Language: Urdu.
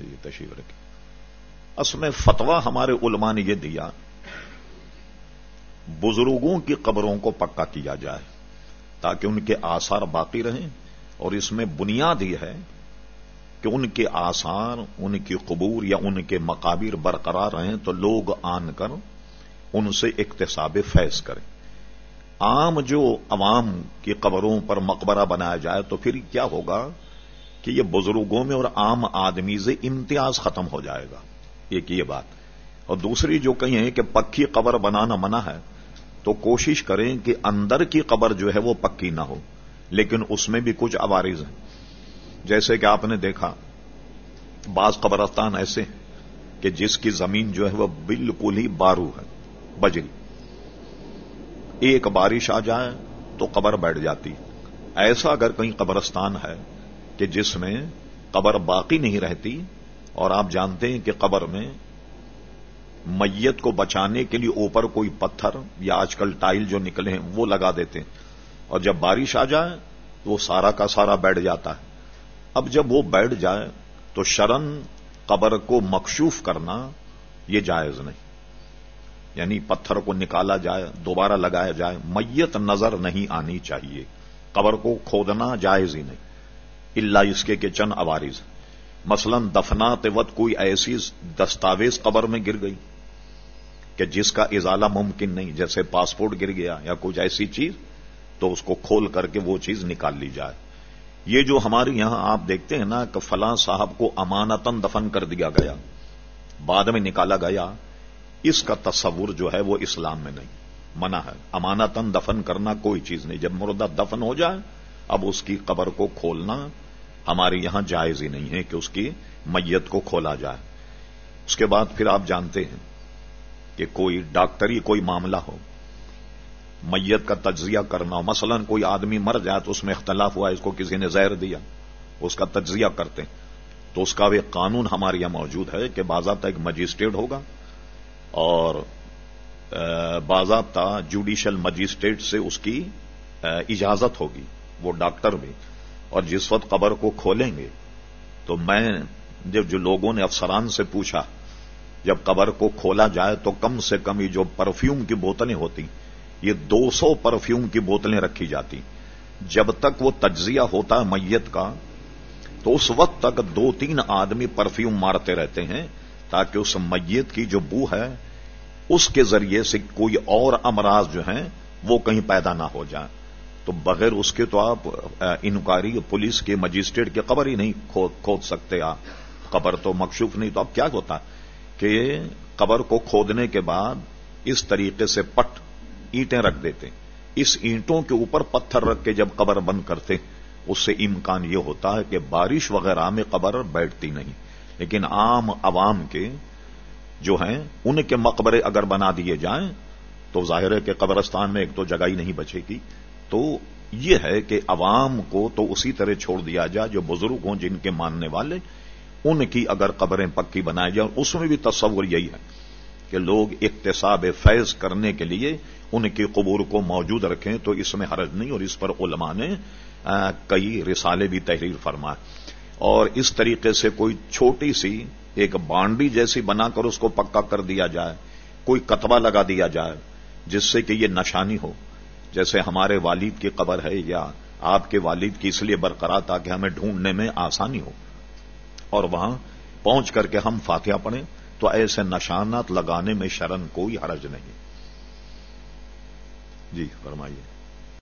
یہ تشریف رکھے اس میں فتوا ہمارے علماء نے یہ دیا، بزرگوں کی قبروں کو پکا کیا جائے تاکہ ان کے آثار باقی رہیں اور اس میں بنیاد یہ ہے کہ ان کے آثار، ان کی قبور یا ان کے مقابر برقرار رہیں تو لوگ آن کر ان سے اقتصاب فیض کریں۔ عام جو عوام کی قبروں پر مقبرہ بنایا جائے تو پھر کیا ہوگا؟ کہ یہ بزرگوں میں اور عام آدمی سے امتیاز ختم ہو جائے گا۔ ایک یہ بات۔ اور دوسری جو کہیں کہ پکی قبر بنانا منع ہے، تو کوشش کریں کہ اندر کی قبر جو ہے وہ پکی نہ ہو، لیکن اس میں بھی کچھ عوارض ہیں۔ جیسے کہ آپ نے دیکھا، بعض قبرستان ایسے ہیں کہ جس کی زمین جو ہے وہ بالکل ہی بارو ہے بجری ایک بارش آ جائے تو قبر بیٹھ جاتی۔ ایسا اگر کہیں قبرستان ہے کہ جس میں قبر باقی نہیں رہتی اور آپ جانتے ہیں کہ قبر میں میت کو بچانے کے لیے اوپر کوئی پتھر یا آج کل ٹائل جو نکلے ہیں وہ لگا دیتے ہیں اور جب بارش آ جائے تو وہ سارا کا سارا بیٹھ جاتا ہے۔ اب جب وہ بیٹھ جائے تو شرن قبر کو مکشوف کرنا یہ جائز نہیں۔ یعنی پتھر کو نکالا جائے، دوبارہ لگایا جائے، میت نظر نہیں آنی چاہیے۔ قبر کو کھودنا جائز ہی نہیں۔ اللہ اس کے چند عوارض۔ مثلا دفنات وقت کوئی ایسی دستاویز قبر میں گر گئی کہ جس کا ازالہ ممکن نہیں، جیسے پاسپورٹ گر گیا یا کچھ ایسی چیز، تو اس کو کھول کر کے وہ چیز نکال لی جائے۔ یہ جو ہمارے یہاں آپ دیکھتے ہیں نا کہ فلاں صاحب کو امانتن دفن کر دیا گیا، بعد میں نکالا گیا، اس کا تصور جو ہے وہ اسلام میں نہیں۔ منع ہے۔ امانتن دفن کرنا کوئی چیز نہیں۔ جب مردہ دفن ہو جائے، اب اس کی قبر کو کھولنا ہمارے یہاں جائز ہی نہیں ہے کہ اس کی میت کو کھولا جائے۔ اس کے بعد پھر آپ جانتے ہیں کہ کوئی ڈاکٹری کوئی معاملہ ہو، میت کا تجزیہ کرنا ہو مثلا کوئی آدمی مر جائے تو اس میں اختلاف ہوا، اس کو کسی نے زہر دیا، اس کا تجزیہ کرتے تو اس کا ایک قانون ہمارے یہاں موجود ہے کہ باضابطہ ایک مجسٹریٹ ہوگا اور باضابطہ جوڈیشل مجسٹریٹ سے اس کی اجازت ہوگی، وہ ڈاکٹر بھی۔ اور جس وقت قبر کو کھولیں گے، تو میں جب جو لوگوں نے افسران سے پوچھا، جب قبر کو کھولا جائے تو کم سے کم یہ جو پرفیوم کی بوتلیں ہوتی یہ دو سو پرفیوم کی بوتلیں رکھی جاتی۔ جب تک وہ تجزیہ ہوتا ہے میت کا، تو اس وقت تک دو تین آدمی پرفیوم مارتے رہتے ہیں، تاکہ اس میت کی جو بو ہے، اس کے ذریعے سے کوئی اور امراض جو ہیں، وہ کہیں پیدا نہ ہو جائیں۔ تو بغیر اس کے تو آپ انکوائری پولیس کے مجسٹریٹ کی قبر ہی نہیں کھود سکتے آپ۔ قبر تو مکشوف نہیں، تو اب کیا ہوتا؟ کہ قبر کو کھودنے کے بعد اس طریقے سے پٹ اینٹیں رکھ دیتے۔ اس اینٹوں کے اوپر پتھر رکھ کے جب قبر بند کرتے، اس سے امکان یہ ہوتا ہے کہ بارش وغیرہ میں قبر بیٹھتی نہیں۔ لیکن عام عوام کے جو ہیں، ان کے مقبرے اگر بنا دیے جائیں، تو ظاہر ہے کہ قبرستان میں ایک تو جگہ ہی نہیں بچے گی۔ تو یہ ہے کہ عوام کو تو اسی طرح چھوڑ دیا جائے، جو بزرگ ہوں جن کے ماننے والے، ان کی اگر قبریں پکی بنائی جائیں، اس میں بھی تصور یہی ہے کہ لوگ اقتصاب فیض کرنے کے لیے ان کی قبور کو موجود رکھیں، تو اس میں حرج نہیں، اور اس پر علماء نے کئی رسالے بھی تحریر فرمائے۔ اور اس طریقے سے کوئی چھوٹی سی ایک بانڈی جیسی بنا کر اس کو پکا کر دیا جائے، کوئی کتبہ لگا دیا جائے، جس سے کہ یہ نشانی ہو۔ جیسے ہمارے والد کی قبر ہے یا آپ کے والد کی اس لیے برقرار تاکہ ہمیں ڈھونڈنے میں آسانی ہو۔ اور وہاں پہنچ کر کے ہم فاتحہ پڑھیں تو ایسے نشانات لگانے میں شرن کوئی حرج نہیں۔ جی فرمائیے۔